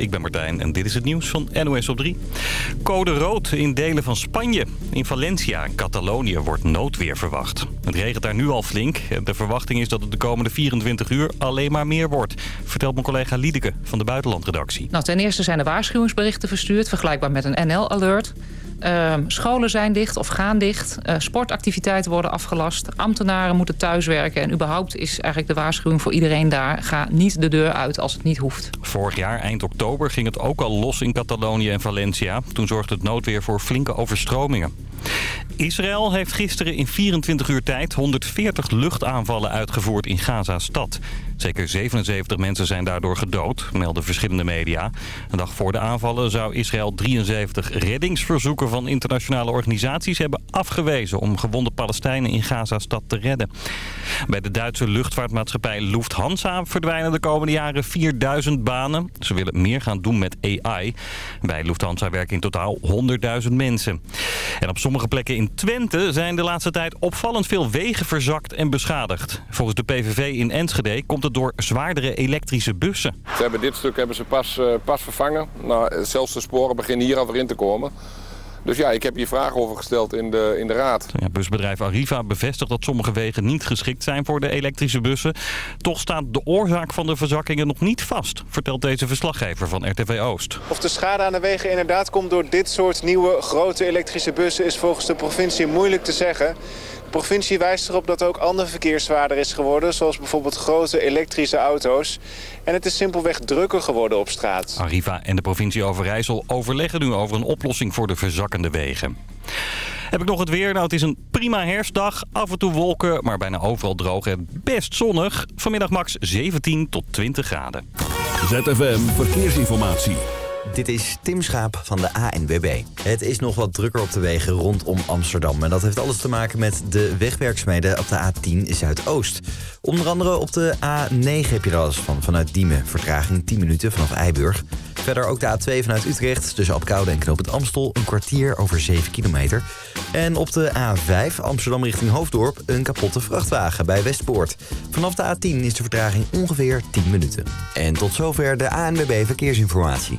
ik ben Martijn en dit is het nieuws van NOS op 3. Code rood in delen van Spanje. In Valencia en Catalonië wordt noodweer verwacht. Het regent daar nu al flink. De verwachting is dat het de komende 24 uur alleen maar meer wordt. Vertelt mijn collega Liedeke van de buitenlandredactie. Nou, ten eerste zijn er waarschuwingsberichten verstuurd, vergelijkbaar met een NL-alert. Ehm, scholen zijn dicht of gaan dicht. Uh, sportactiviteiten worden afgelast. Ambtenaren moeten thuiswerken. En überhaupt is eigenlijk de waarschuwing voor iedereen daar... ga niet de deur uit als het niet hoeft. Vorig jaar, eind oktober, ging het ook al los in Catalonië en Valencia. Toen zorgde het noodweer voor flinke overstromingen. Israël heeft gisteren in 24 uur tijd 140 luchtaanvallen uitgevoerd in Gaza-stad. Zeker 77 mensen zijn daardoor gedood, melden verschillende media. Een dag voor de aanvallen zou Israël 73 reddingsverzoeken van internationale organisaties hebben afgewezen om gewonde Palestijnen in Gaza-stad te redden. Bij de Duitse luchtvaartmaatschappij Lufthansa verdwijnen de komende jaren 4000 banen. Ze willen meer gaan doen met AI. Bij Lufthansa werken in totaal 100.000 mensen. En op sommige plekken in Twente zijn de laatste tijd opvallend veel wegen verzakt en beschadigd. Volgens de PVV in Enschede komt het door zwaardere elektrische bussen. Ze hebben dit stuk hebben ze pas, uh, pas vervangen. Nou, zelfs de sporen beginnen hier alweer in te komen. Dus ja, ik heb hier vragen over gesteld in de, in de raad. Ja, busbedrijf Arriva bevestigt dat sommige wegen niet geschikt zijn voor de elektrische bussen. Toch staat de oorzaak van de verzakkingen nog niet vast, vertelt deze verslaggever van RTV Oost. Of de schade aan de wegen inderdaad komt door dit soort nieuwe grote elektrische bussen is volgens de provincie moeilijk te zeggen. De provincie wijst erop dat ook ander verkeer zwaarder is geworden... zoals bijvoorbeeld grote elektrische auto's. En het is simpelweg drukker geworden op straat. Arriva en de provincie Overijssel overleggen nu over een oplossing voor de verzakkende wegen. Heb ik nog het weer? Nou, het is een prima herfstdag. Af en toe wolken, maar bijna overal droog en best zonnig. Vanmiddag max 17 tot 20 graden. ZFM Verkeersinformatie. Dit is Tim Schaap van de ANWB. Het is nog wat drukker op de wegen rondom Amsterdam. En dat heeft alles te maken met de wegwerkzaamheden op de A10 Zuidoost. Onder andere op de A9 heb je er alles van. Vanuit Diemen, vertraging 10 minuten vanaf Eiburg. Verder ook de A2 vanuit Utrecht tussen Apkoude en Knoop het Amstel... een kwartier over 7 kilometer. En op de A5 Amsterdam richting Hoofddorp een kapotte vrachtwagen bij Westpoort. Vanaf de A10 is de vertraging ongeveer 10 minuten. En tot zover de ANWB Verkeersinformatie.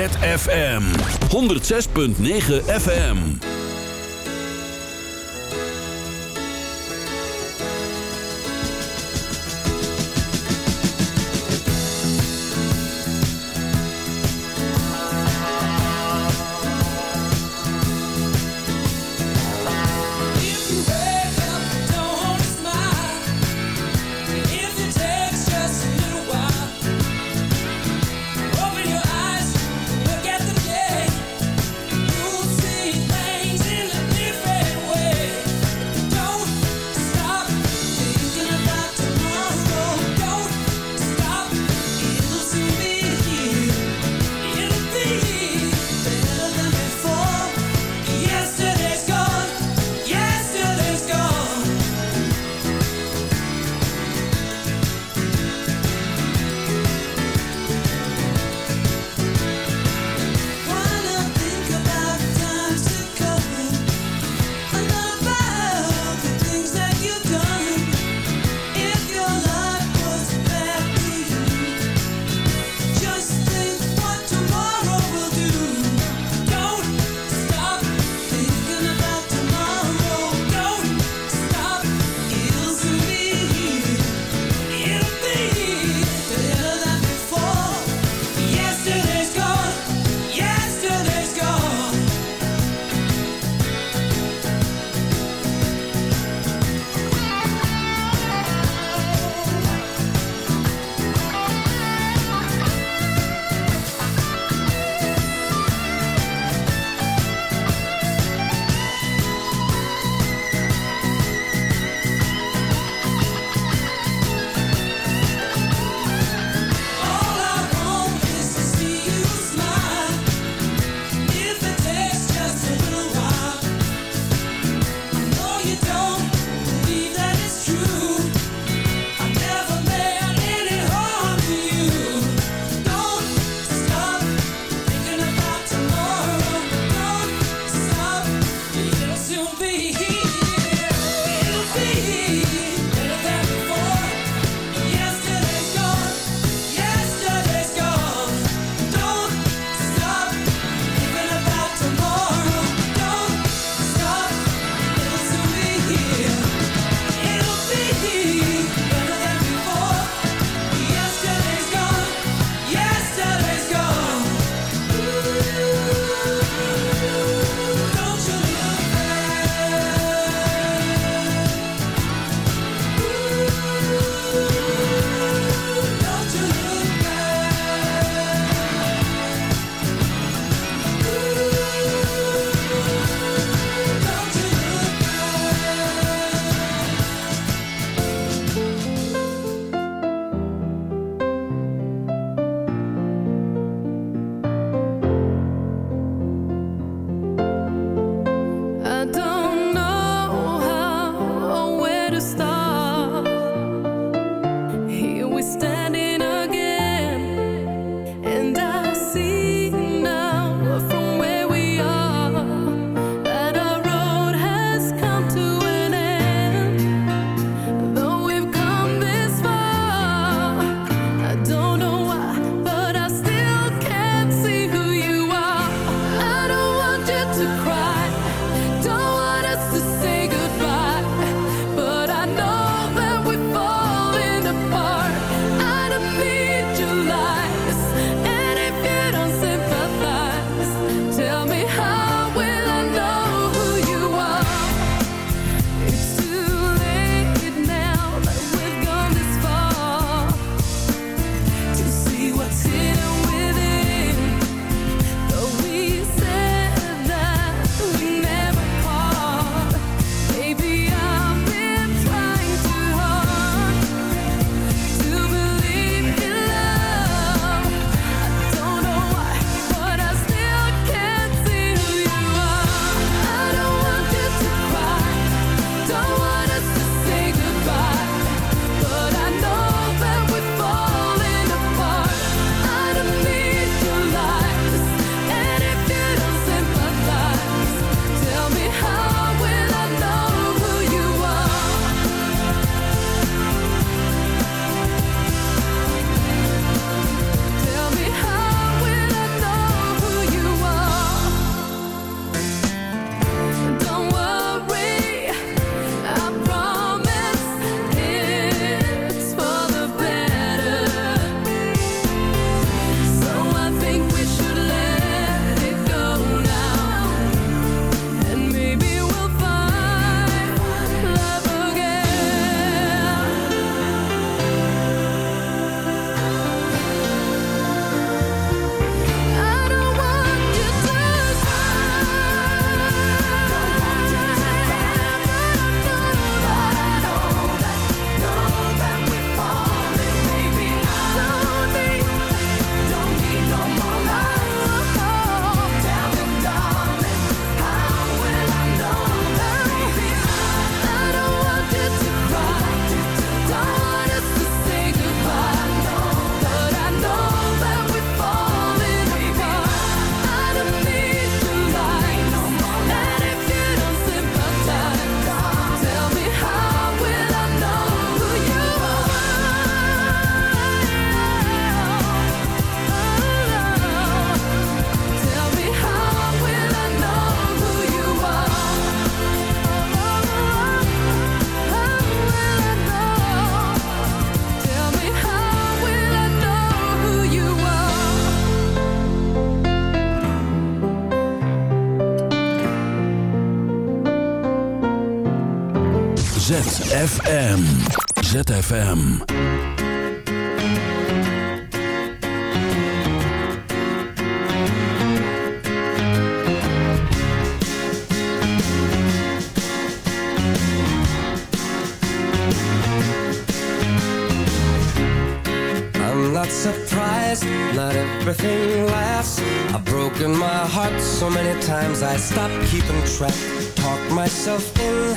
ZFM 106.9 FM. ZFM. ZFM. I'm not surprised, not everything lasts. I've broken my heart so many times I stopped keeping track. Talk myself in,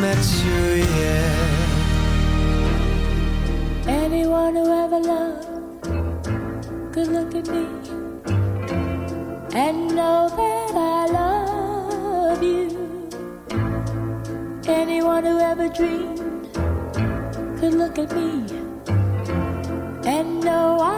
met you yet. Anyone who ever loved could look at me and know that I love you. Anyone who ever dreamed could look at me and know I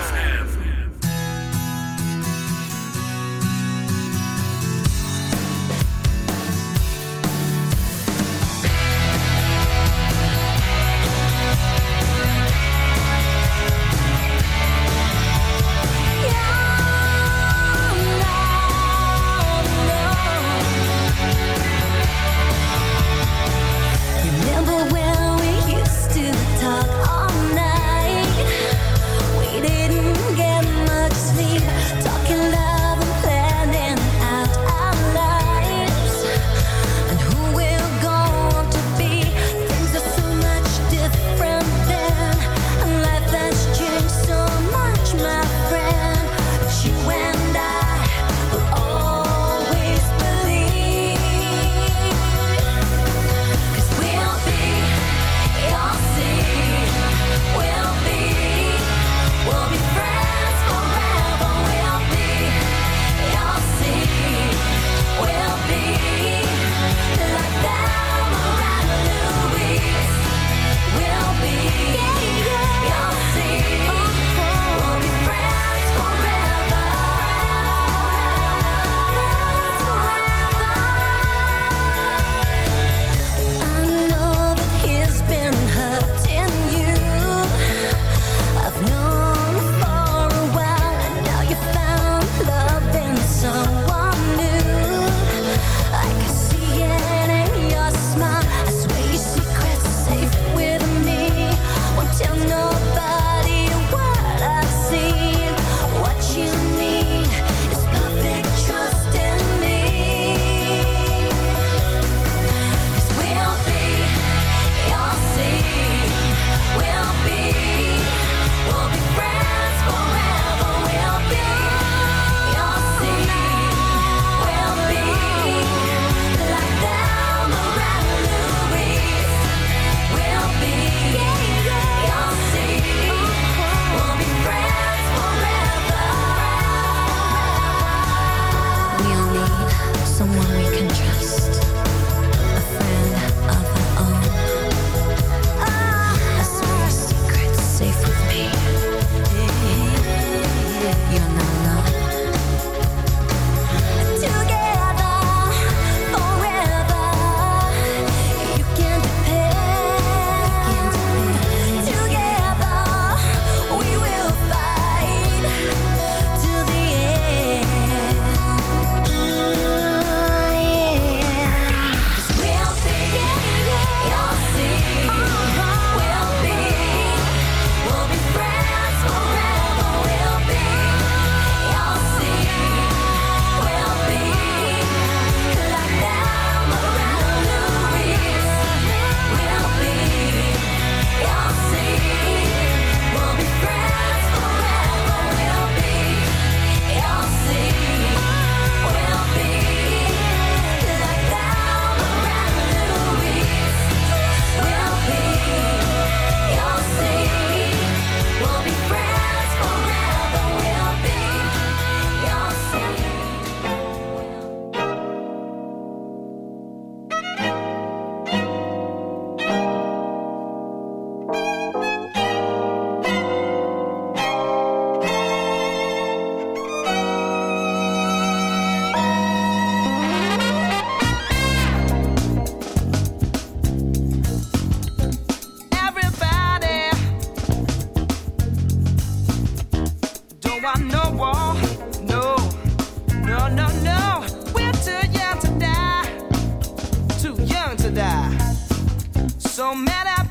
so mad at